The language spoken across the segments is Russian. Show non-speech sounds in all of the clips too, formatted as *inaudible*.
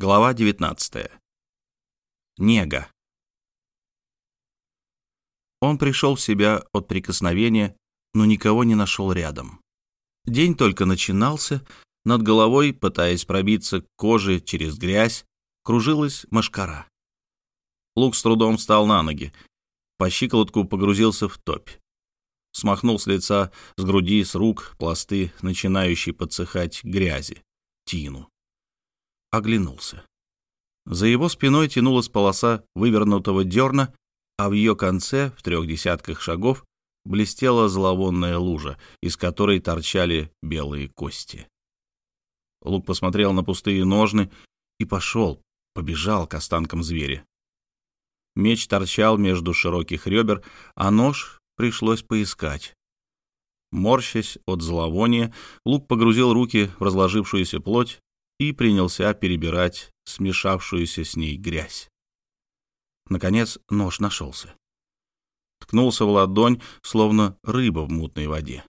Глава 19. Нега. Он пришел в себя от прикосновения, но никого не нашел рядом. День только начинался, над головой, пытаясь пробиться к коже через грязь, кружилась машкара. Лук с трудом встал на ноги, по щиколотку погрузился в топь. Смахнул с лица, с груди, с рук пласты, начинающие подсыхать грязи, тину оглянулся. За его спиной тянулась полоса вывернутого дерна, а в ее конце, в трех десятках шагов, блестела зловонная лужа, из которой торчали белые кости. Лук посмотрел на пустые ножны и пошел, побежал к останкам зверя. Меч торчал между широких ребер, а нож пришлось поискать. Морщась от зловония, Лук погрузил руки в разложившуюся плоть и принялся перебирать смешавшуюся с ней грязь. Наконец нож нашелся. Ткнулся в ладонь, словно рыба в мутной воде.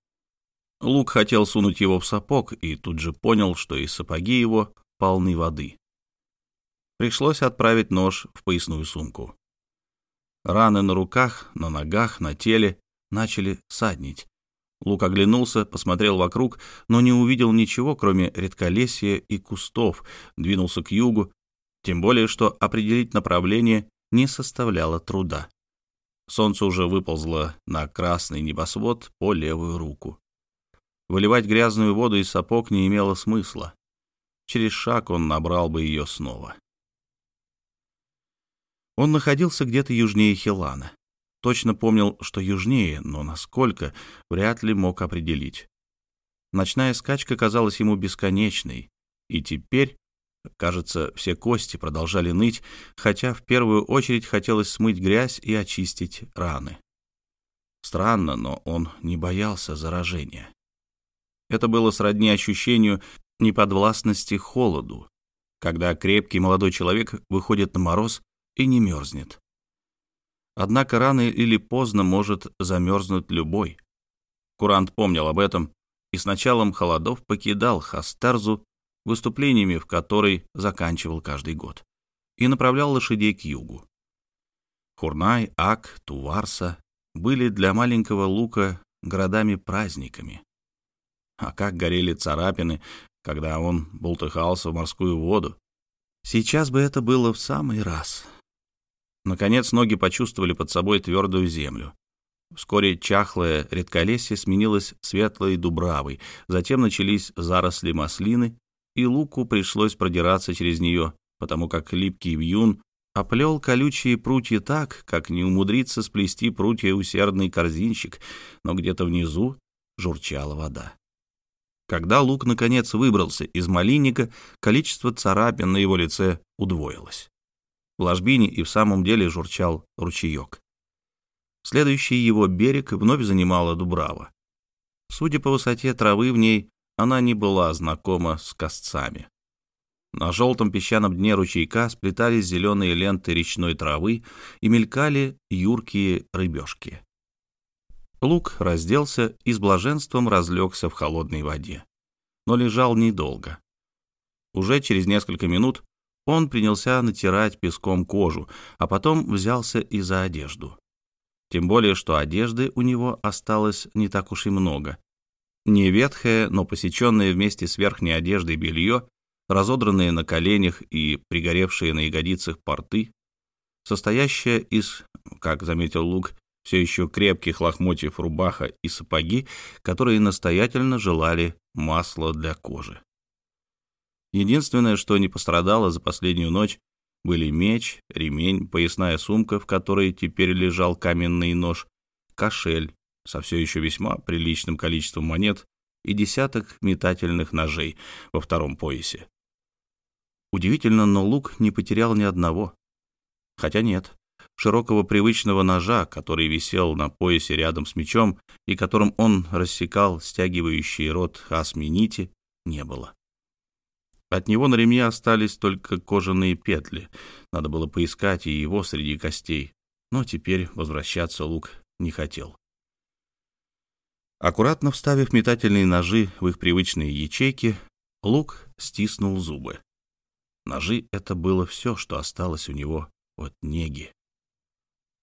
Лук хотел сунуть его в сапог и тут же понял, что и сапоги его полны воды. Пришлось отправить нож в поясную сумку. Раны на руках, на ногах, на теле начали саднить, Лук оглянулся, посмотрел вокруг, но не увидел ничего, кроме редколесья и кустов, двинулся к югу, тем более, что определить направление не составляло труда. Солнце уже выползло на красный небосвод по левую руку. Выливать грязную воду из сапог не имело смысла. Через шаг он набрал бы ее снова. Он находился где-то южнее Хилана. Точно помнил, что южнее, но насколько, вряд ли мог определить. Ночная скачка казалась ему бесконечной, и теперь, кажется, все кости продолжали ныть, хотя в первую очередь хотелось смыть грязь и очистить раны. Странно, но он не боялся заражения. Это было сродни ощущению неподвластности холоду, когда крепкий молодой человек выходит на мороз и не мерзнет. Однако рано или поздно может замерзнуть любой. Курант помнил об этом и с началом холодов покидал Хастерзу, выступлениями в которой заканчивал каждый год, и направлял лошадей к югу. Хурнай, Ак, Туварса были для маленького Лука городами-праздниками. А как горели царапины, когда он бултыхался в морскую воду. Сейчас бы это было в самый раз — Наконец ноги почувствовали под собой твердую землю. Вскоре чахлое редколесье сменилось светлой дубравой, затем начались заросли маслины, и луку пришлось продираться через нее, потому как липкий вьюн оплел колючие прутья так, как не умудрится сплести прутья усердный корзинщик, но где-то внизу журчала вода. Когда лук наконец выбрался из малинника, количество царапин на его лице удвоилось. В ложбине и в самом деле журчал ручеек. Следующий его берег вновь занимала Дубрава. Судя по высоте травы в ней, она не была знакома с косцами. На желтом песчаном дне ручейка сплетались зеленые ленты речной травы и мелькали юркие рыбешки. Лук разделся и с блаженством разлегся в холодной воде, но лежал недолго. Уже через несколько минут он принялся натирать песком кожу, а потом взялся и за одежду. Тем более, что одежды у него осталось не так уж и много. Не ветхое, но посеченное вместе с верхней одеждой белье, разодранные на коленях и пригоревшие на ягодицах порты, состоящее из, как заметил Лук, все еще крепких лохмотьев рубаха и сапоги, которые настоятельно желали масла для кожи. Единственное, что не пострадало за последнюю ночь, были меч, ремень, поясная сумка, в которой теперь лежал каменный нож, кошель со все еще весьма приличным количеством монет и десяток метательных ножей во втором поясе. Удивительно, но лук не потерял ни одного. Хотя нет, широкого привычного ножа, который висел на поясе рядом с мечом и которым он рассекал стягивающий рот хасми нити, не было. От него на ремне остались только кожаные петли. Надо было поискать и его среди костей. Но теперь возвращаться Лук не хотел. Аккуратно вставив метательные ножи в их привычные ячейки, Лук стиснул зубы. Ножи — это было все, что осталось у него от неги.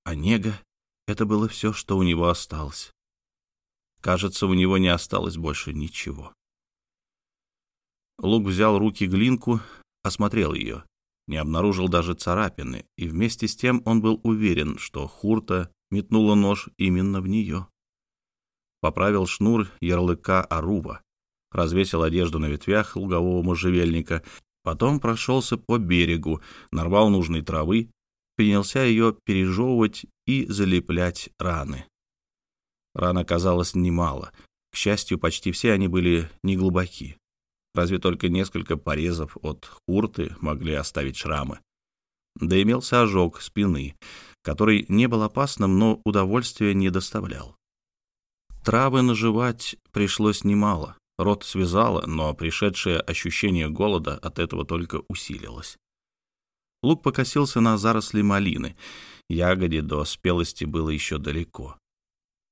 А нега — это было все, что у него осталось. Кажется, у него не осталось больше ничего. Лук взял руки глинку, осмотрел ее, не обнаружил даже царапины, и вместе с тем он был уверен, что Хурта метнула нож именно в нее. Поправил шнур ярлыка Арува, развесил одежду на ветвях лугового можжевельника, потом прошелся по берегу, нарвал нужной травы, принялся ее пережевывать и залеплять раны. Ран оказалось немало. К счастью, почти все они были неглубоки. Разве только несколько порезов от хурты могли оставить шрамы. Да имелся ожог спины, который не был опасным, но удовольствия не доставлял. Травы наживать пришлось немало. Рот связало, но пришедшее ощущение голода от этого только усилилось. Лук покосился на заросли малины. Ягоде до спелости было еще далеко.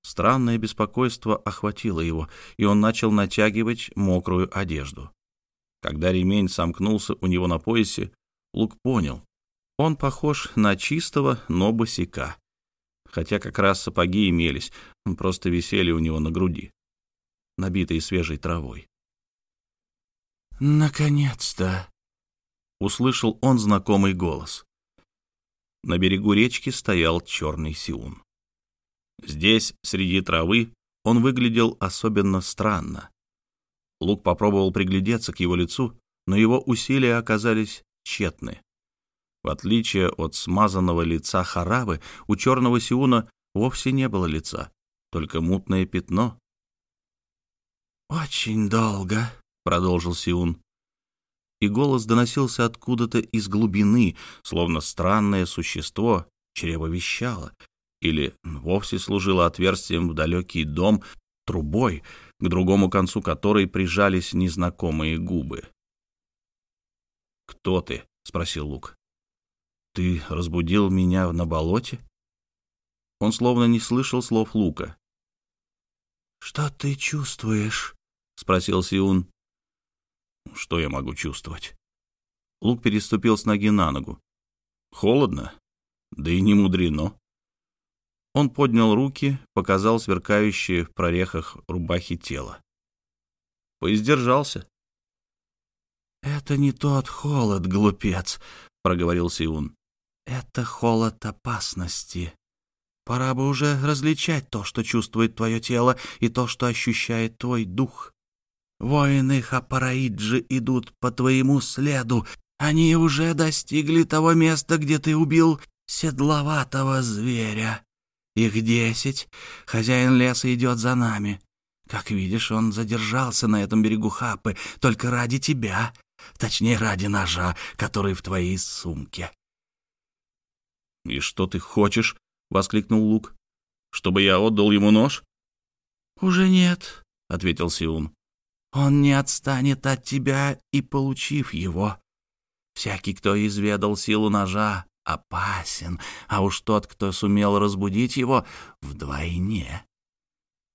Странное беспокойство охватило его, и он начал натягивать мокрую одежду. Когда ремень сомкнулся у него на поясе, Лук понял. Он похож на чистого, но босика. Хотя как раз сапоги имелись, просто висели у него на груди, набитые свежей травой. «Наконец-то!» — услышал он знакомый голос. На берегу речки стоял черный сиун. Здесь, среди травы, он выглядел особенно странно. Лук попробовал приглядеться к его лицу, но его усилия оказались тщетны. В отличие от смазанного лица Харабы, у черного Сиуна вовсе не было лица, только мутное пятно. «Очень долго», — продолжил Сиун. И голос доносился откуда-то из глубины, словно странное существо чревовещало, или вовсе служила отверстием в далекий дом, трубой, к другому концу которой прижались незнакомые губы. «Кто ты?» — спросил Лук. «Ты разбудил меня на болоте?» Он словно не слышал слов Лука. «Что ты чувствуешь?» — спросил Сиун. «Что я могу чувствовать?» Лук переступил с ноги на ногу. «Холодно? Да и не мудрено. Он поднял руки, показал сверкающие в прорехах рубахи тело. Поиздержался. «Это не тот холод, глупец», — проговорил Сиун. «Это холод опасности. Пора бы уже различать то, что чувствует твое тело, и то, что ощущает твой дух. Воины Хапараиджи идут по твоему следу. Они уже достигли того места, где ты убил седловатого зверя. Их десять. Хозяин леса идет за нами. Как видишь, он задержался на этом берегу Хапы только ради тебя. Точнее, ради ножа, который в твоей сумке. «И что ты хочешь?» — воскликнул Лук. «Чтобы я отдал ему нож?» «Уже нет», — ответил Сиун. «Он не отстанет от тебя и получив его. Всякий, кто изведал силу ножа, опасен, а уж тот, кто сумел разбудить его, вдвойне.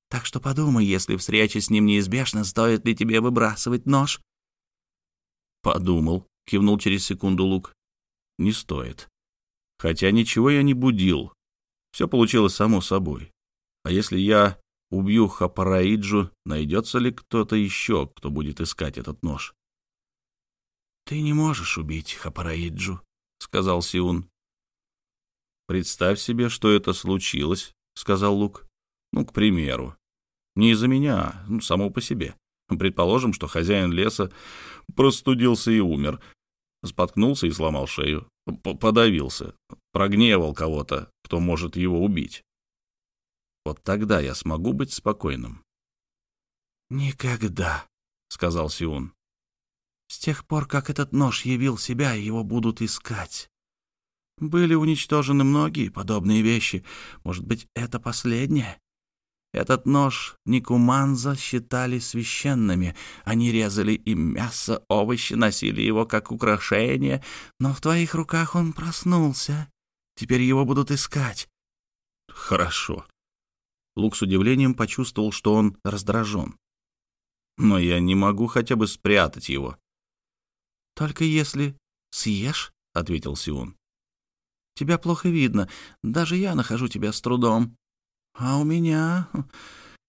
Так что подумай, если встреча с ним неизбежна, стоит ли тебе выбрасывать нож? Подумал, кивнул через секунду Лук. Не стоит. Хотя ничего я не будил. Все получилось само собой. А если я убью Хапараиджу, найдется ли кто-то еще, кто будет искать этот нож? Ты не можешь убить Хапараиджу, — сказал Сиун. «Представь себе, что это случилось», — сказал Лук. «Ну, к примеру. Не из-за меня, ну, само по себе. Предположим, что хозяин леса простудился и умер. Споткнулся и сломал шею. Подавился. Прогневал кого-то, кто может его убить. Вот тогда я смогу быть спокойным». «Никогда», — сказал Сиун. С тех пор, как этот нож явил себя, его будут искать. Были уничтожены многие подобные вещи. Может быть, это последнее? Этот нож Никуманза считали священными. Они резали им мясо, овощи, носили его как украшение. Но в твоих руках он проснулся. Теперь его будут искать. Хорошо. Лук с удивлением почувствовал, что он раздражен. Но я не могу хотя бы спрятать его. Только если «Съешь», — ответил Сиун. «Тебя плохо видно. Даже я нахожу тебя с трудом. А у меня...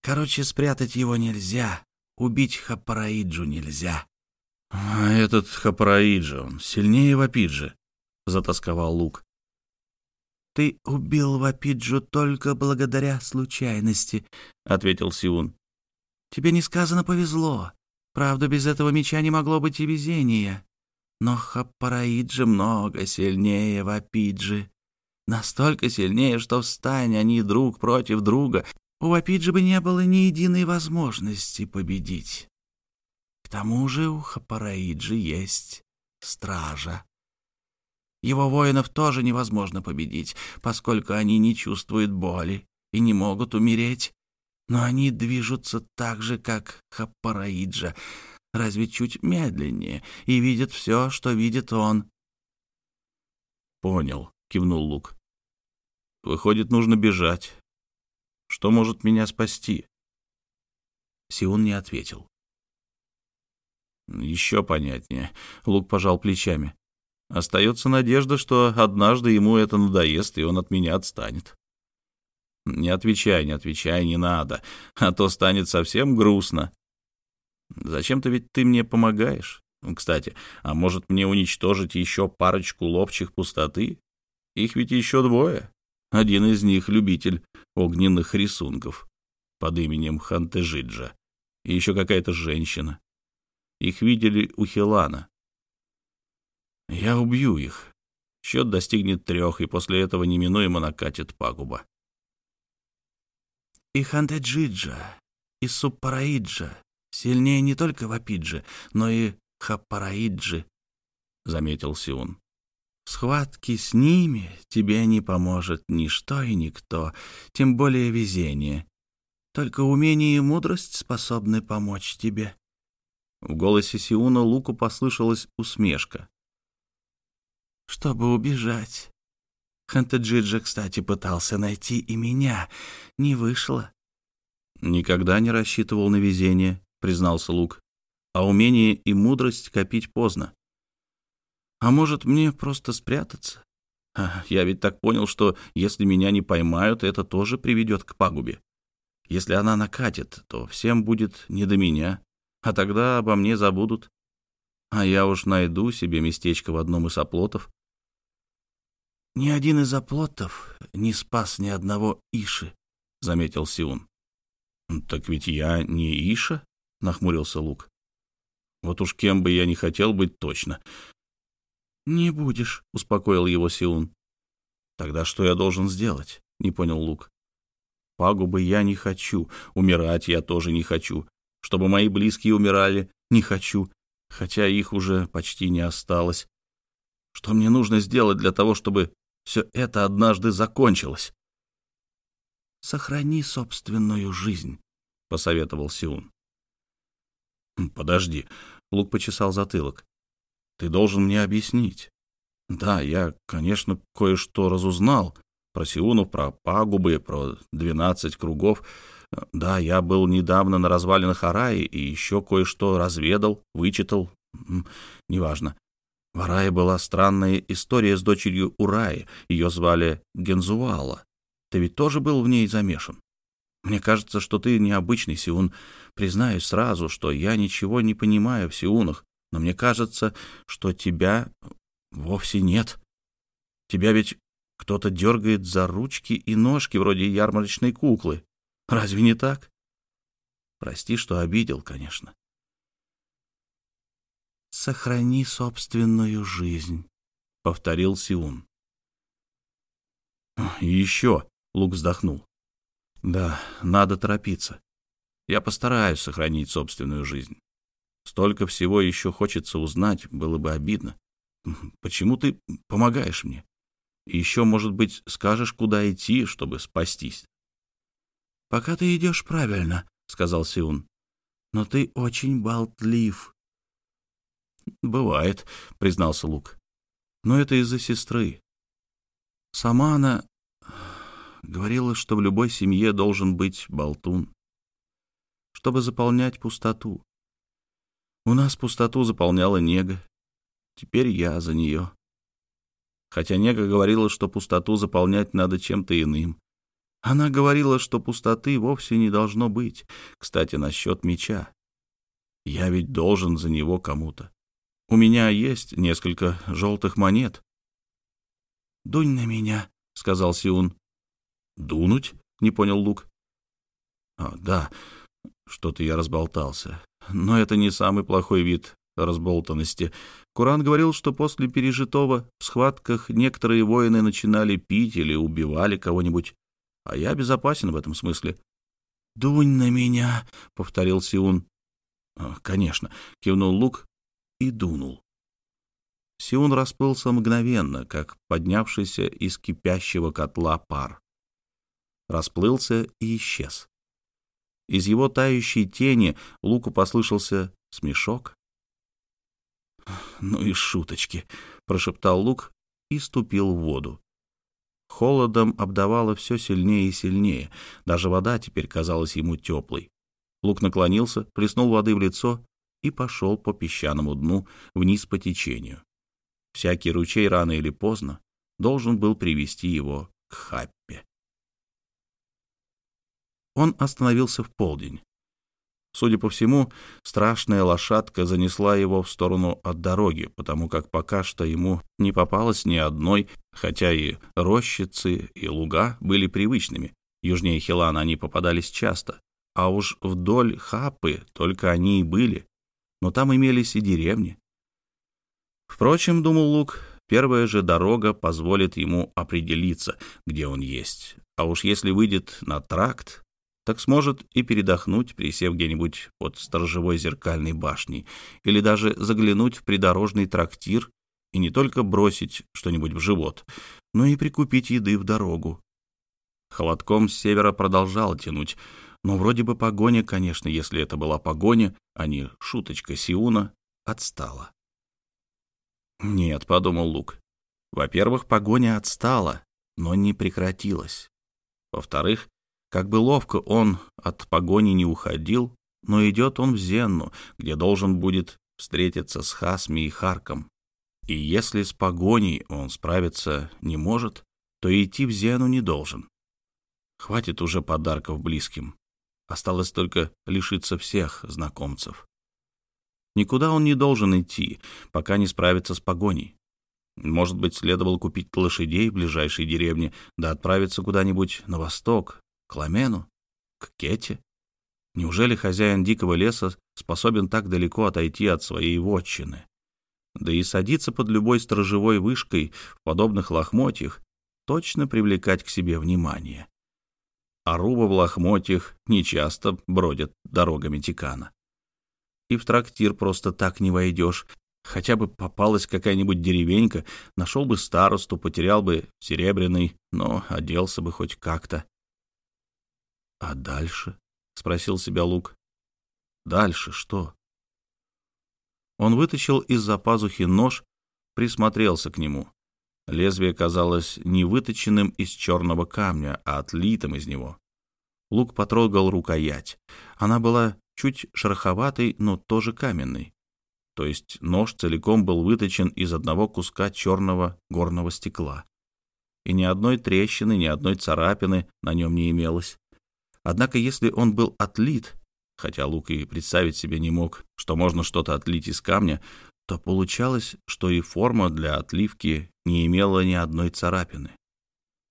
Короче, спрятать его нельзя. Убить Хапараиджу нельзя». «А этот Хапараиджа, он сильнее Вапиджи», — затасковал Лук. «Ты убил Вапиджу только благодаря случайности», — ответил Сиун. «Тебе несказанно повезло. Правда, без этого меча не могло быть и везения. Но Хаппараиджи много сильнее Вапиджи. Настолько сильнее, что встань они друг против друга, у Вапиджи бы не было ни единой возможности победить. К тому же у Хаппараиджи есть стража. Его воинов тоже невозможно победить, поскольку они не чувствуют боли и не могут умереть. Но они движутся так же, как Хаппараиджа, разве чуть медленнее, и видят все, что видит он. «Понял», — кивнул Лук. «Выходит, нужно бежать. Что может меня спасти?» Сиун не ответил. «Еще понятнее», — Лук пожал плечами. «Остается надежда, что однажды ему это надоест, и он от меня отстанет». «Не отвечай, не отвечай, не надо, а то станет совсем грустно. Зачем-то ведь ты мне помогаешь. Кстати, а может мне уничтожить еще парочку ловчих пустоты? Их ведь еще двое. Один из них — любитель огненных рисунков под именем Хантежиджа. И еще какая-то женщина. Их видели у Хилана. Я убью их. Счет достигнет трех, и после этого неминуемо накатит пагуба. И Хантеджиджа, и Суппараиджа, Сильнее не только Вапиджи, но и Хаппараиджи, — заметил Сиун. Схватки с ними тебе не поможет ничто и никто, тем более везение. Только умение и мудрость способны помочь тебе. В голосе Сиуна Луку послышалась усмешка. Чтобы убежать. Хантеджиджа, кстати, пытался найти и меня. Не вышло. Никогда не рассчитывал на везение, — признался Лук. «А умение и мудрость копить поздно. А может, мне просто спрятаться? Я ведь так понял, что если меня не поймают, это тоже приведет к пагубе. Если она накатит, то всем будет не до меня, а тогда обо мне забудут. А я уж найду себе местечко в одном из оплотов. «Ни один из оплотов не спас ни одного Иши», — заметил Сиун. «Так ведь я не Иша?» — нахмурился Лук. «Вот уж кем бы я не хотел быть точно». «Не будешь», — успокоил его Сиун. «Тогда что я должен сделать?» — не понял Лук. «Пагубы я не хочу, умирать я тоже не хочу, чтобы мои близкие умирали не хочу, хотя их уже почти не осталось. Что мне нужно сделать для того, чтобы все это однажды закончилось?» «Сохрани собственную жизнь», — посоветовал Сиун. «Подожди», — Лук почесал затылок. «Ты должен мне объяснить. Да, я, конечно, кое-что разузнал про Сиунов, про пагубы, про двенадцать кругов. Да, я был недавно на развалинах Араи и еще кое-что разведал, вычитал. Неважно. В Арае была странная история с дочерью Ураи. Ее звали Гензуала. Ты ведь тоже был в ней замешан? Мне кажется, что ты необычный Сиун. Признаюсь сразу, что я ничего не понимаю в Сиунах, но мне кажется, что тебя вовсе нет. Тебя ведь кто-то дергает за ручки и ножки, вроде ярмарочной куклы. Разве не так? Прости, что обидел, конечно. «Сохрани собственную жизнь», — повторил Сиун. «И еще», — Лук вздохнул. Да, надо торопиться. Я постараюсь сохранить собственную жизнь. Столько всего еще хочется узнать, было бы обидно. Почему ты помогаешь мне? И еще, может быть, скажешь, куда идти, чтобы спастись? — Пока ты идешь правильно, — сказал Сиун. — Но ты очень болтлив. — Бывает, — признался Лук. — Но это из-за сестры. Сама она говорила, что в любой семье должен быть болтун, чтобы заполнять пустоту. У нас пустоту заполняла нега. Теперь я за нее. Хотя Нега говорила, что пустоту заполнять надо чем-то иным. Она говорила, что пустоты вовсе не должно быть. Кстати, насчет меча. Я ведь должен за него кому-то. У меня есть несколько желтых монет. «Дунь на меня», — сказал Сиун. «Дунуть?» — не понял Лук. «А, да, что-то я разболтался. Но это не самый плохой вид разболтанности. Куран говорил, что после пережитого в схватках некоторые воины начинали пить или убивали кого-нибудь. А я безопасен в этом смысле. «Дунь на меня», — повторил Сиун. «А, «Конечно», — кивнул Лук и дунул. Сиун расплылся мгновенно, как поднявшийся из кипящего котла пар. Расплылся и исчез. Из его тающей тени Луку послышался смешок. «Ну и шуточки», — прошептал Лук и ступил в воду. Холодом обдавало все сильнее и сильнее. Даже вода теперь казалась ему теплой. Лук наклонился, плеснул воды в лицо и пошел по песчаному дну вниз по течению. Всякий ручей рано или поздно должен был привести его к Хаппе. Он остановился в полдень. Судя по всему, страшная лошадка занесла его в сторону от дороги, потому как пока что ему не попалось ни одной, хотя и рощицы, и луга были привычными. Южнее Хилана они попадались часто, а уж вдоль Хапы только они и были но там имелись и деревни. Впрочем, думал Лук, первая же дорога позволит ему определиться, где он есть. А уж если выйдет на тракт, так сможет и передохнуть, присев где-нибудь под сторожевой зеркальной башней, или даже заглянуть в придорожный трактир и не только бросить что-нибудь в живот, но и прикупить еды в дорогу. Холодком с севера продолжал тянуть, но вроде бы погоня, конечно, если это была погоня, а не шуточка Сиуна, отстала. «Нет», — подумал Лук. «Во-первых, погоня отстала, но не прекратилась. Во-вторых, как бы ловко он от погони не уходил, но идет он в Зенну, где должен будет встретиться с Хасми и Харком. И если с погоней он справиться не может, то идти в Зену не должен. Хватит уже подарков близким. Осталось только лишиться всех знакомцев. Никуда он не должен идти, пока не справится с погоней. Может быть, следовало купить лошадей в ближайшей деревне, да отправиться куда-нибудь на восток, к Ламену, к Кете. Неужели хозяин дикого леса способен так далеко отойти от своей вотчины? Да и садиться под любой сторожевой вышкой в подобных лохмотьях точно привлекать к себе внимание а руба в лохмотьях нечасто бродят дорогами Тикана. И в трактир просто так не войдешь. Хотя бы попалась какая-нибудь деревенька, нашел бы старосту, потерял бы серебряный, но оделся бы хоть как-то. — А дальше? — спросил себя Лук. — Дальше что? Он вытащил из-за пазухи нож, присмотрелся к нему. Лезвие казалось не выточенным из черного камня, а отлитым из него. Лук потрогал рукоять. Она была чуть шероховатой, но тоже каменной. То есть нож целиком был выточен из одного куска черного горного стекла. И ни одной трещины, ни одной царапины на нем не имелось. Однако если он был отлит, хотя Лук и представить себе не мог, что можно что-то отлить из камня, то получалось, что и форма для отливки не имела ни одной царапины.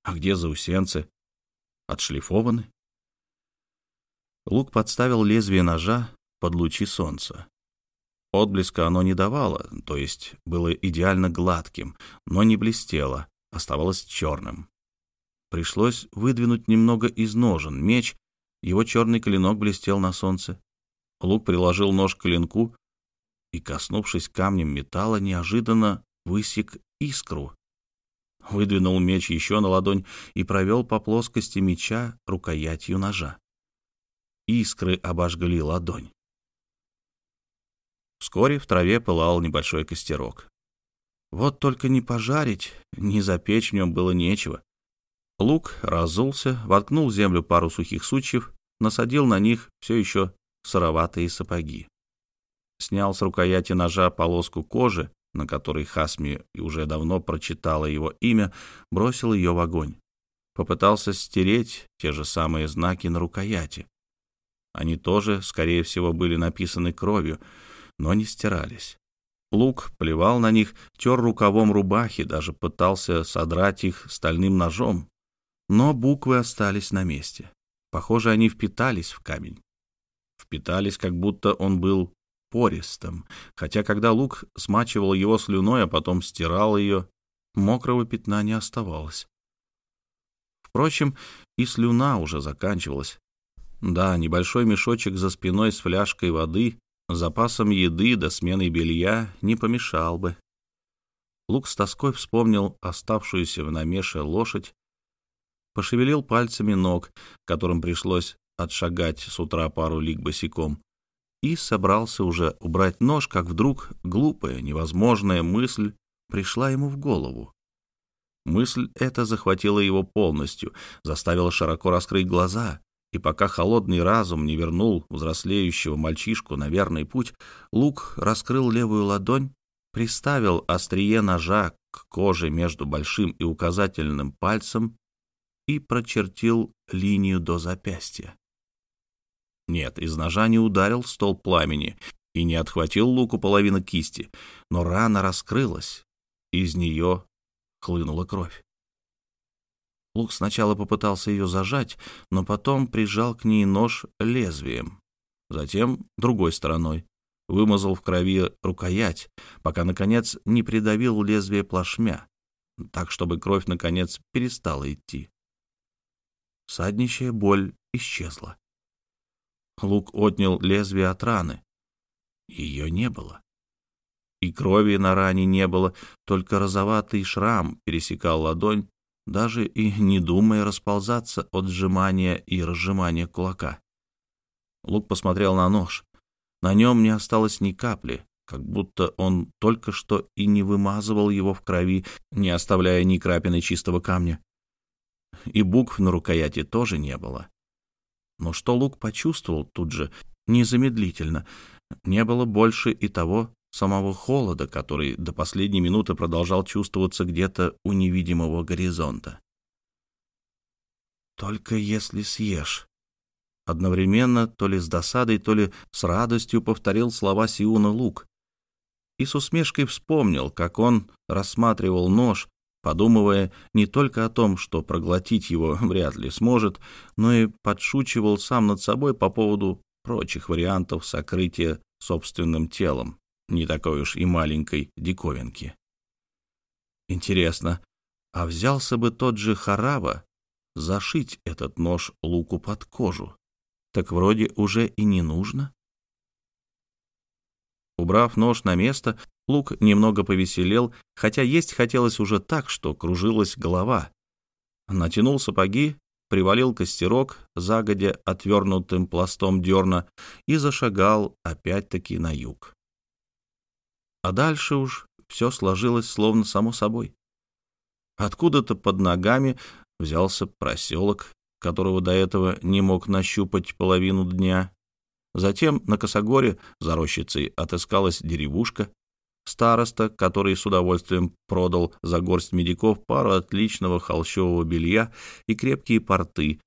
А где заусенцы? Отшлифованы? Лук подставил лезвие ножа под лучи солнца. Отблеска оно не давало, то есть было идеально гладким, но не блестело, оставалось черным. Пришлось выдвинуть немного из ножен меч, его черный клинок блестел на солнце. Лук приложил нож к клинку, и, коснувшись камнем металла, неожиданно высек искру. Выдвинул меч еще на ладонь и провел по плоскости меча рукоятью ножа. Искры обожгли ладонь. Вскоре в траве пылал небольшой костерок. Вот только не пожарить, не запечь в нем было нечего. Лук разулся, воткнул в землю пару сухих сучьев, насадил на них все еще сыроватые сапоги снял с рукояти ножа полоску кожи на которой Хасми уже давно прочитала его имя, бросил ее в огонь. Попытался стереть те же самые знаки на рукояти. Они тоже, скорее всего, были написаны кровью, но не стирались. Лук плевал на них, тер рукавом рубахи, даже пытался содрать их стальным ножом. Но буквы остались на месте. Похоже, они впитались в камень. Впитались, как будто он был пористым, хотя когда Лук смачивал его слюной, а потом стирал ее, мокрого пятна не оставалось. Впрочем, и слюна уже заканчивалась. Да, небольшой мешочек за спиной с фляжкой воды, запасом еды до смены белья не помешал бы. Лук с тоской вспомнил оставшуюся в намеше лошадь, пошевелил пальцами ног, которым пришлось отшагать с утра пару лиг босиком, и собрался уже убрать нож, как вдруг глупая, невозможная мысль пришла ему в голову. Мысль эта захватила его полностью, заставила широко раскрыть глаза, и пока холодный разум не вернул взрослеющего мальчишку на верный путь, Лук раскрыл левую ладонь, приставил острие ножа к коже между большим и указательным пальцем и прочертил линию до запястья. Нет, из ножа не ударил стол пламени и не отхватил луку половину кисти, но рана раскрылась, из нее хлынула кровь. Лук сначала попытался ее зажать, но потом прижал к ней нож лезвием, затем другой стороной, вымазал в крови рукоять, пока, наконец, не придавил лезвие плашмя, так, чтобы кровь, наконец, перестала идти. Саднищая боль исчезла. Лук отнял лезвие от раны. Ее не было. И крови на ране не было, только розоватый шрам пересекал ладонь, даже и не думая расползаться от сжимания и разжимания кулака. Лук посмотрел на нож. На нем не осталось ни капли, как будто он только что и не вымазывал его в крови, не оставляя ни крапины чистого камня. И букв на рукояти тоже не было. Но что Лук почувствовал тут же, незамедлительно, не было больше и того самого холода, который до последней минуты продолжал чувствоваться где-то у невидимого горизонта. «Только если съешь». Одновременно, то ли с досадой, то ли с радостью повторил слова Сиуна Лук. И с усмешкой вспомнил, как он рассматривал нож, подумывая не только о том, что проглотить его *laughs* вряд ли сможет, но и подшучивал сам над собой по поводу прочих вариантов сокрытия собственным телом, не такой уж и маленькой диковинки. Интересно, а взялся бы тот же Харава зашить этот нож луку под кожу? Так вроде уже и не нужно. Убрав нож на место, Лук немного повеселел, хотя есть хотелось уже так, что кружилась голова. Натянул сапоги, привалил костерок, загодя отвернутым пластом дерна, и зашагал опять-таки на юг. А дальше уж все сложилось словно само собой. Откуда-то под ногами взялся проселок, которого до этого не мог нащупать половину дня. Затем на Косогоре за рощицей отыскалась деревушка, староста, который с удовольствием продал за горсть медиков пару отличного холщового белья и крепкие порты,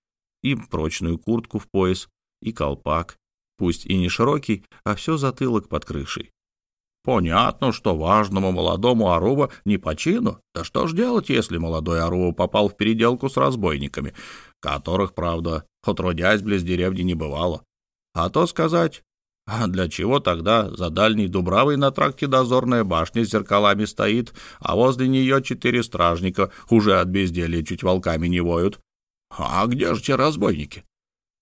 и прочную куртку в пояс, и колпак, пусть и не широкий, а все затылок под крышей. Понятно, что важному молодому Аруба не по чину. Да что ж делать, если молодой Аруба попал в переделку с разбойниками, которых, правда, отродясь близ деревни не бывало. А то сказать, а для чего тогда за дальней Дубравой на тракте дозорная башня с зеркалами стоит, а возле нее четыре стражника уже от безделья чуть волками не воют? А где же те разбойники?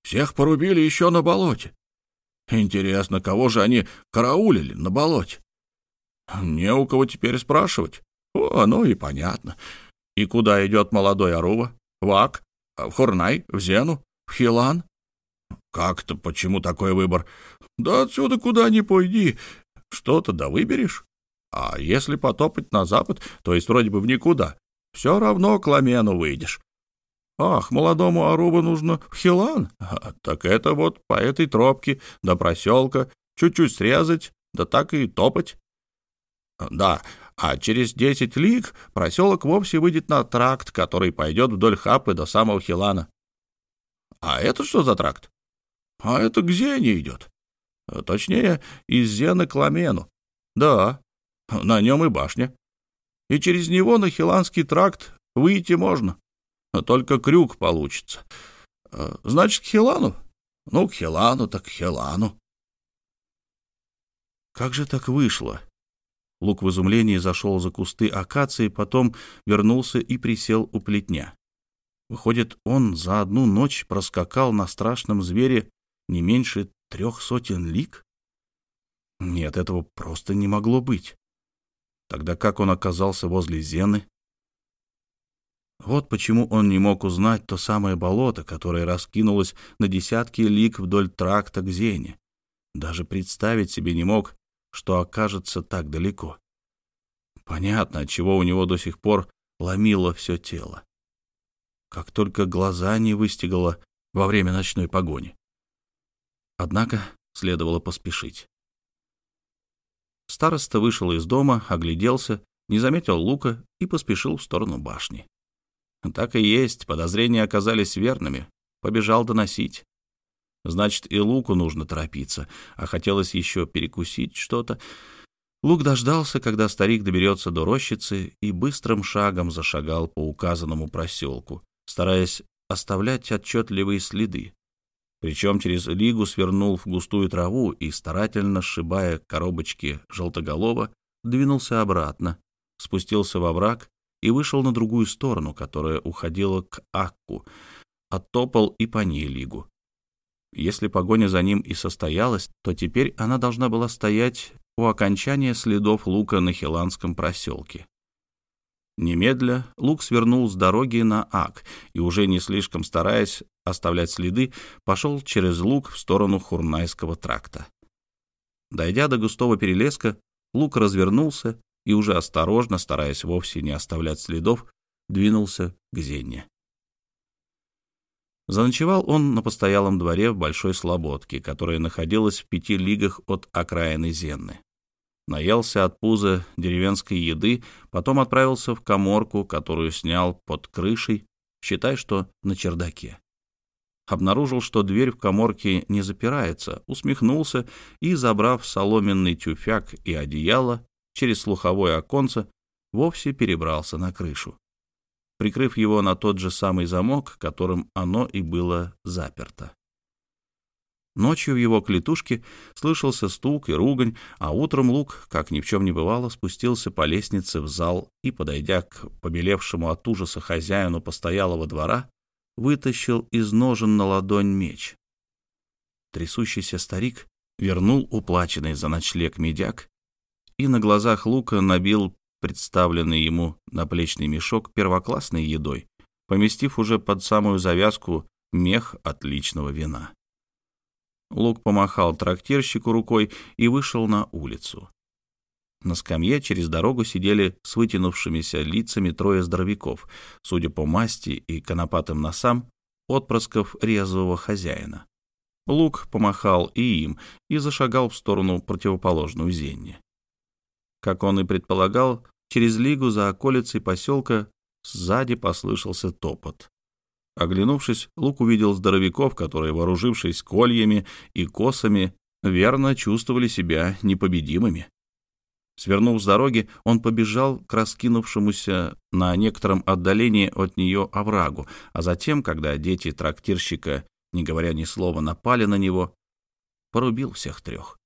Всех порубили еще на болоте. Интересно, кого же они караулили на болоте? Не у кого теперь спрашивать. О, ну и понятно. И куда идет молодой Арува? В Ак? В Хурнай? В Зену? В Хилан? Как-то почему такой выбор? Да отсюда куда ни пойди, что-то да выберешь. А если потопать на запад, то есть вроде бы в никуда, все равно к Ламену выйдешь. Ах, молодому Арубу нужно в Хилан? А, так это вот по этой тропке до проселка чуть-чуть срезать, да так и топать. Да, а через десять лиг проселок вовсе выйдет на тракт, который пойдет вдоль Хапы до самого Хилана. А это что за тракт? А это к Зене идет. Точнее, из Зены к Ламену. Да, на нем и башня. И через него на Хиланский тракт выйти можно. Только крюк получится. Значит, к Хилану? Ну, к Хилану так к Хилану. Как же так вышло? Лук в изумлении зашел за кусты акации, потом вернулся и присел у плетня. Выходит, он за одну ночь проскакал на страшном звере не меньше трех сотен лик? Нет, этого просто не могло быть. Тогда как он оказался возле Зены? Вот почему он не мог узнать то самое болото, которое раскинулось на десятки лик вдоль тракта к Зене. Даже представить себе не мог, что окажется так далеко. Понятно, отчего у него до сих пор ломило все тело. Как только глаза не выстигало во время ночной погони. Однако следовало поспешить. Староста вышел из дома, огляделся, не заметил лука и поспешил в сторону башни. Так и есть, подозрения оказались верными. Побежал доносить. Значит, и Луку нужно торопиться, а хотелось еще перекусить что-то. Лук дождался, когда старик доберется до рощицы, и быстрым шагом зашагал по указанному проселку, стараясь оставлять отчетливые следы. Причем через лигу свернул в густую траву и, старательно сшибая коробочки желтоголова, двинулся обратно, спустился во враг и вышел на другую сторону, которая уходила к Акку, оттопал и по ней лигу. Если погоня за ним и состоялась, то теперь она должна была стоять у окончания следов лука на Хиланском проселке. Немедля лук свернул с дороги на Ак и, уже не слишком стараясь оставлять следы, пошел через лук в сторону Хурнайского тракта. Дойдя до густого перелеска, лук развернулся и, уже осторожно, стараясь вовсе не оставлять следов, двинулся к Зенне. Заночевал он на постоялом дворе в Большой Слободке, которая находилась в пяти лигах от окраины Зенны. Наелся от пуза деревенской еды, потом отправился в коморку, которую снял под крышей, считай, что на чердаке. Обнаружил, что дверь в коморке не запирается, усмехнулся и, забрав соломенный тюфяк и одеяло, через слуховое оконце вовсе перебрался на крышу прикрыв его на тот же самый замок, которым оно и было заперто. Ночью в его клетушке слышался стук и ругань, а утром Лук, как ни в чем не бывало, спустился по лестнице в зал и, подойдя к побелевшему от ужаса хозяину постоялого двора, вытащил из ножен на ладонь меч. Трясущийся старик вернул уплаченный за ночлег медяк и на глазах Лука набил представленный ему наплечный мешок первоклассной едой, поместив уже под самую завязку мех отличного вина. Лук помахал трактирщику рукой и вышел на улицу. На скамье через дорогу сидели с вытянувшимися лицами трое здоровяков, судя по масти и конопатым носам, отпрысков резвого хозяина. Лук помахал и им и зашагал в сторону противоположную Зенне. Как он и предполагал, через лигу за околицей поселка сзади послышался топот. Оглянувшись, Лук увидел здоровяков, которые, вооружившись кольями и косами, верно чувствовали себя непобедимыми. Свернув с дороги, он побежал к раскинувшемуся на некотором отдалении от нее оврагу, а затем, когда дети трактирщика, не говоря ни слова, напали на него, порубил всех трех.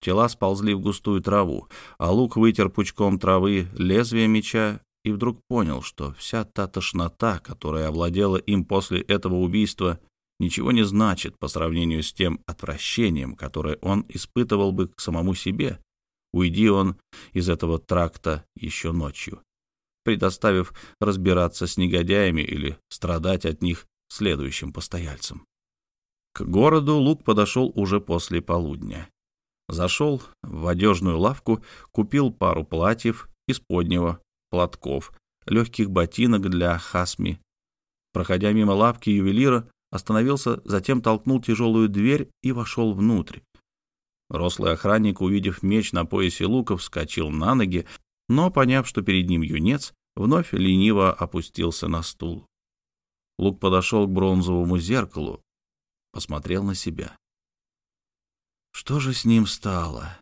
Тела сползли в густую траву, а лук вытер пучком травы лезвие меча и вдруг понял, что вся та тошнота, которая овладела им после этого убийства, ничего не значит по сравнению с тем отвращением, которое он испытывал бы к самому себе, уйди он из этого тракта еще ночью, предоставив разбираться с негодяями или страдать от них следующим постояльцам. К городу Лук подошел уже после полудня. Зашел в одежную лавку, купил пару платьев, исподнего, платков, легких ботинок для хасми. Проходя мимо лавки ювелира, остановился, затем толкнул тяжелую дверь и вошел внутрь. Рослый охранник, увидев меч на поясе лука, вскочил на ноги, но, поняв, что перед ним юнец, вновь лениво опустился на стул. Лук подошел к бронзовому зеркалу, посмотрел на себя. Что же с ним стало?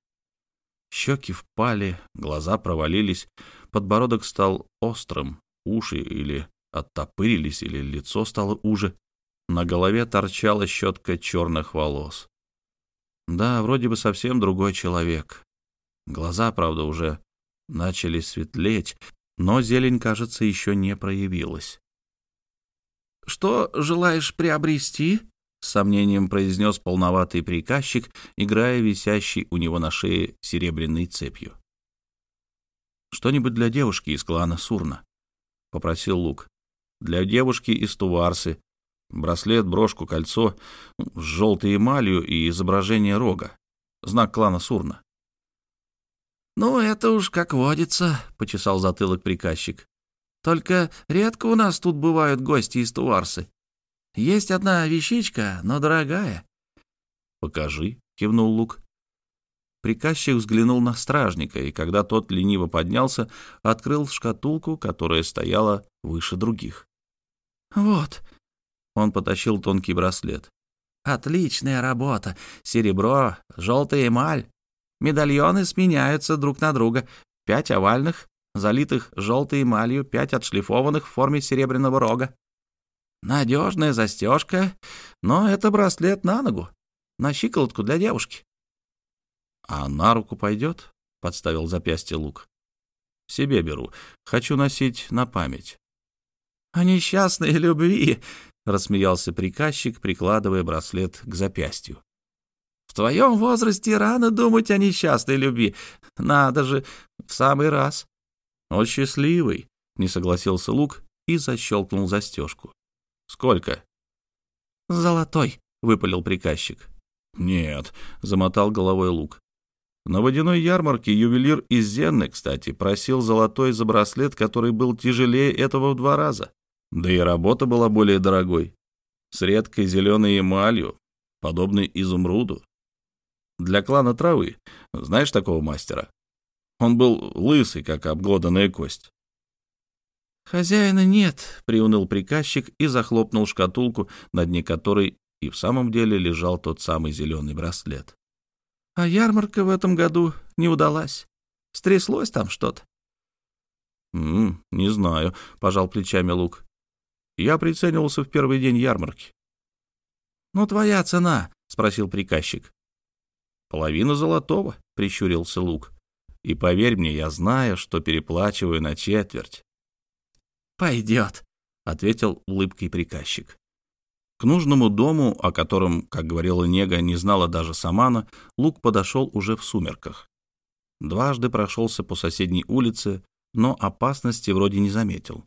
Щеки впали, глаза провалились, подбородок стал острым, уши или оттопырились, или лицо стало уже. На голове торчала щетка черных волос. Да, вроде бы совсем другой человек. Глаза, правда, уже начали светлеть, но зелень, кажется, еще не проявилась. «Что желаешь приобрести?» — с сомнением произнес полноватый приказчик, играя висящий у него на шее серебряной цепью. «Что-нибудь для девушки из клана Сурна», — попросил Лук. «Для девушки из Туварсы. Браслет, брошку, кольцо с желтой эмалью и изображение рога. Знак клана Сурна». «Ну, это уж как водится», — почесал затылок приказчик. «Только редко у нас тут бывают гости из Туарсы. Есть одна вещичка, но дорогая». «Покажи», — кивнул Лук. Приказчик взглянул на стражника, и когда тот лениво поднялся, открыл шкатулку, которая стояла выше других. «Вот», — он потащил тонкий браслет. «Отличная работа. Серебро, желтая эмаль. Медальоны сменяются друг на друга. Пять овальных, залитых желтой эмалью, пять отшлифованных в форме серебряного рога. Надежная застежка, но это браслет на ногу, на щиколотку для девушки. — А на руку пойдет? — подставил запястье лук. — Себе беру. Хочу носить на память. — О несчастной любви! — рассмеялся приказчик, прикладывая браслет к запястью. В твоем возрасте рано думать о несчастной любви. Надо же, в самый раз. Он счастливый, не согласился Лук и защелкнул застежку. Сколько? Золотой, выпалил приказчик. Нет, замотал головой Лук. На водяной ярмарке ювелир из Зенны, кстати, просил золотой за браслет, который был тяжелее этого в два раза. Да и работа была более дорогой. С редкой зеленой эмалью, подобной изумруду для клана травы. Знаешь такого мастера? Он был лысый, как обглоданная кость. «Хозяина нет», — приуныл приказчик и захлопнул шкатулку, на дне которой и в самом деле лежал тот самый зеленый браслет. «А ярмарка в этом году не удалась. Стряслось там что-то?» «М «Не знаю», — пожал плечами Лук. «Я приценивался в первый день ярмарки». «Ну, твоя цена?» — спросил приказчик. «Половина золотого», — прищурился Лук. «И поверь мне, я знаю, что переплачиваю на четверть». «Пойдет», — ответил улыбкой приказчик. К нужному дому, о котором, как говорила Нега, не знала даже Самана, Лук подошел уже в сумерках. Дважды прошелся по соседней улице, но опасности вроде не заметил.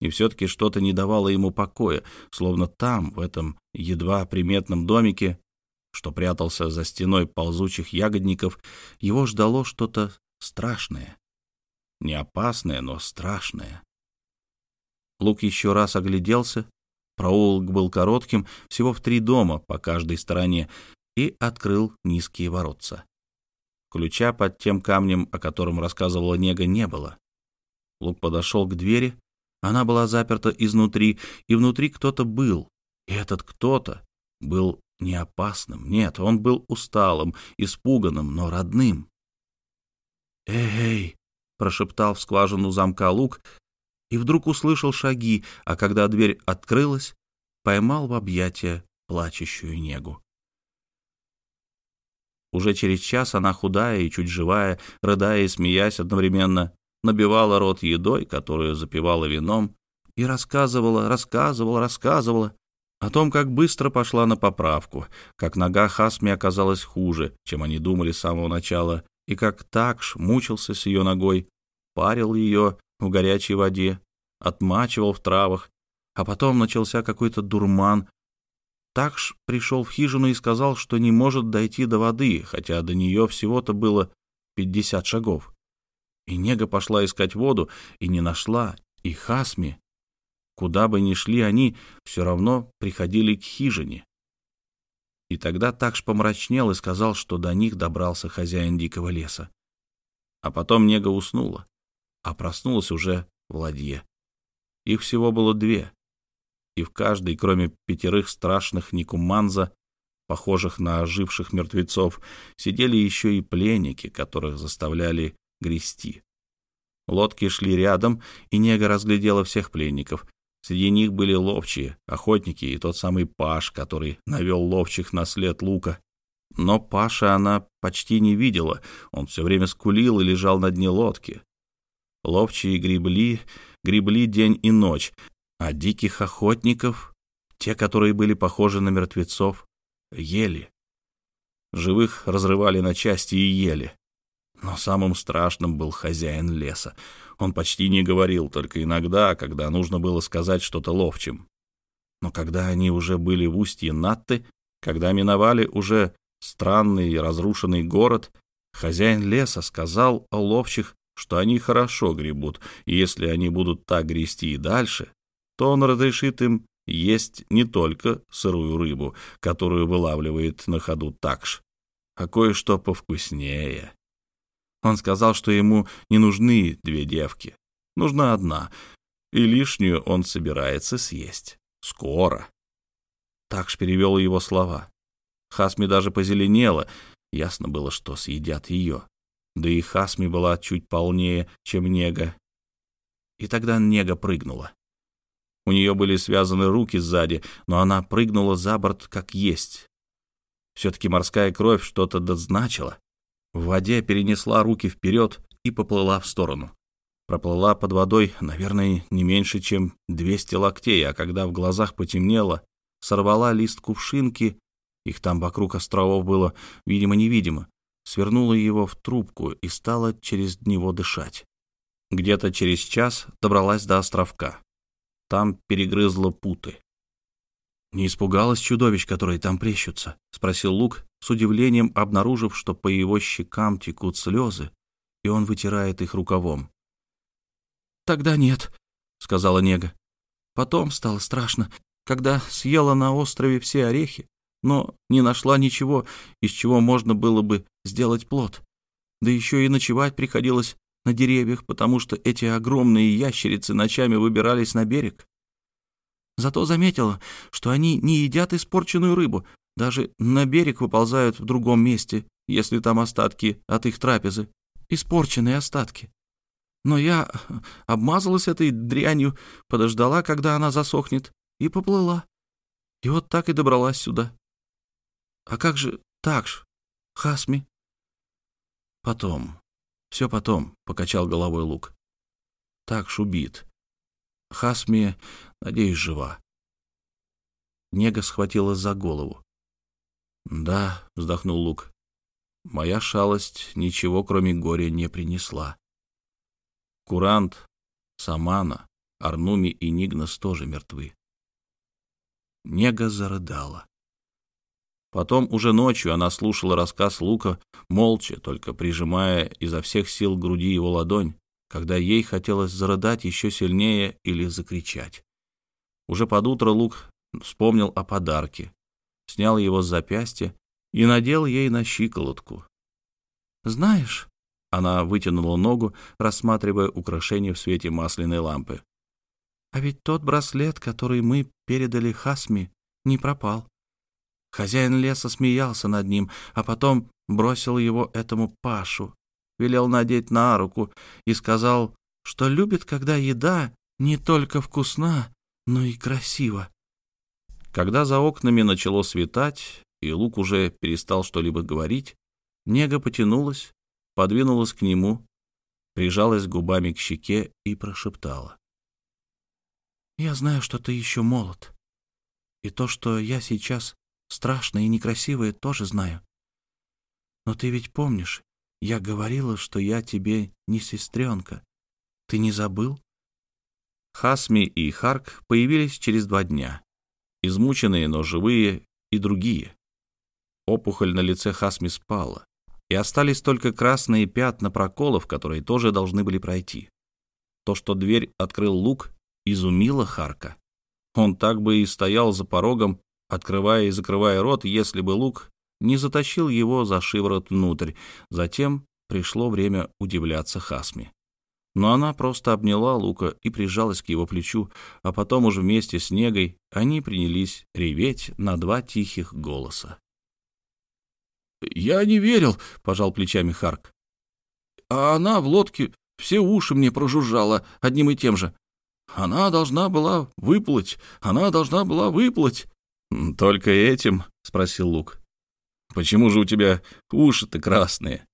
И все-таки что-то не давало ему покоя, словно там, в этом едва приметном домике, что прятался за стеной ползучих ягодников, его ждало что-то страшное. Не опасное, но страшное. Лук еще раз огляделся. Проулок был коротким, всего в три дома по каждой стороне, и открыл низкие воротца. Ключа под тем камнем, о котором рассказывала Нега, не было. Лук подошел к двери, она была заперта изнутри, и внутри кто-то был. И этот кто-то был не опасным, нет, он был усталым, испуганным, но родным. «Эй!» — прошептал в скважину замка лук, и вдруг услышал шаги, а когда дверь открылась, поймал в объятия плачущую негу. Уже через час она худая и чуть живая, рыдая и смеясь одновременно, набивала рот едой, которую запивала вином, и рассказывала, рассказывала, рассказывала, о том, как быстро пошла на поправку, как нога Хасми оказалась хуже, чем они думали с самого начала, и как Такш мучился с ее ногой, парил ее в горячей воде, отмачивал в травах, а потом начался какой-то дурман. Такш пришел в хижину и сказал, что не может дойти до воды, хотя до нее всего-то было пятьдесят шагов. И Нега пошла искать воду и не нашла, и Хасми Куда бы ни шли они, все равно приходили к хижине. И тогда Такш помрачнел и сказал, что до них добрался хозяин дикого леса. А потом Нега уснула, а проснулась уже в ладье. Их всего было две, и в каждой, кроме пятерых страшных Никуманза, похожих на оживших мертвецов, сидели еще и пленники, которых заставляли грести. Лодки шли рядом, и Нега разглядела всех пленников. Среди них были ловчие, охотники и тот самый Паш, который навел ловчих на след лука. Но Паша она почти не видела, он все время скулил и лежал на дне лодки. Ловчие гребли, гребли день и ночь, а диких охотников, те, которые были похожи на мертвецов, ели. Живых разрывали на части и ели. Но самым страшным был хозяин леса. Он почти не говорил, только иногда, когда нужно было сказать что-то ловчим. Но когда они уже были в устье Натты, когда миновали уже странный разрушенный город, хозяин леса сказал о ловчих, что они хорошо гребут, и если они будут так грести и дальше, то он разрешит им есть не только сырую рыбу, которую вылавливает на ходу такш, а кое-что повкуснее. Он сказал, что ему не нужны две девки, нужна одна, и лишнюю он собирается съесть. Скоро. Такш перевел его слова. Хасми даже позеленела, ясно было, что съедят ее. Да и Хасми была чуть полнее, чем Нега. И тогда Нега прыгнула. У нее были связаны руки сзади, но она прыгнула за борт как есть. Все-таки морская кровь что-то дозначила. В воде перенесла руки вперед и поплыла в сторону. Проплыла под водой, наверное, не меньше, чем 200 локтей, а когда в глазах потемнело, сорвала лист кувшинки, их там вокруг островов было видимо-невидимо, свернула его в трубку и стала через него дышать. Где-то через час добралась до островка там перегрызла путы. «Не испугалась чудовищ, которые там плещутся?» — спросил Лук, с удивлением обнаружив, что по его щекам текут слезы, и он вытирает их рукавом. «Тогда нет», — сказала Нега. «Потом стало страшно, когда съела на острове все орехи, но не нашла ничего, из чего можно было бы сделать плод. Да еще и ночевать приходилось на деревьях, потому что эти огромные ящерицы ночами выбирались на берег. Зато заметила, что они не едят испорченную рыбу, даже на берег выползают в другом месте, если там остатки от их трапезы, испорченные остатки. Но я обмазалась этой дрянью, подождала, когда она засохнет, и поплыла. И вот так и добралась сюда. А как же Такш, Хасми? Потом, все потом, — покачал головой Лук. Так шубит. Хасми, надеюсь, жива. Нега схватила за голову. Да, — вздохнул Лук. Моя шалость ничего, кроме горя, не принесла. Курант, Самана, Арнуми и Нигнас тоже мертвы. Нега зарыдала. Потом уже ночью она слушала рассказ Лука, молча, только прижимая изо всех сил груди его ладонь, когда ей хотелось зарыдать еще сильнее или закричать. Уже под утро Лук вспомнил о подарке, снял его с запястья и надел ей на щиколотку. «Знаешь...» — она вытянула ногу, рассматривая украшение в свете масляной лампы. «А ведь тот браслет, который мы передали Хасми, не пропал. Хозяин леса смеялся над ним, а потом бросил его этому Пашу, велел надеть на руку и сказал, что любит, когда еда не только вкусна, но и красива. Когда за окнами начало светать, и Лук уже перестал что-либо говорить, Нега потянулась, подвинулась к нему, прижалась губами к щеке и прошептала. «Я знаю, что ты еще молод, и то, что я сейчас Страшное и некрасивое тоже знаю. Но ты ведь помнишь, я говорила, что я тебе не сестренка. Ты не забыл?» Хасми и Харк появились через два дня. Измученные, но живые и другие. Опухоль на лице Хасми спала, и остались только красные пятна проколов, которые тоже должны были пройти. То, что дверь открыл Лук, изумило Харка. Он так бы и стоял за порогом, открывая и закрывая рот, если бы Лук не затащил его за шиворот внутрь. Затем пришло время удивляться Хасме. Но она просто обняла Лука и прижалась к его плечу, а потом уже вместе с Негой они принялись реветь на два тихих голоса. «Я не верил», — пожал плечами Харк. «А она в лодке все уши мне прожужжала одним и тем же. Она должна была выплыть, она должна была выплыть». «Только этим?» — спросил Лук. «Почему же у тебя уши-то красные?»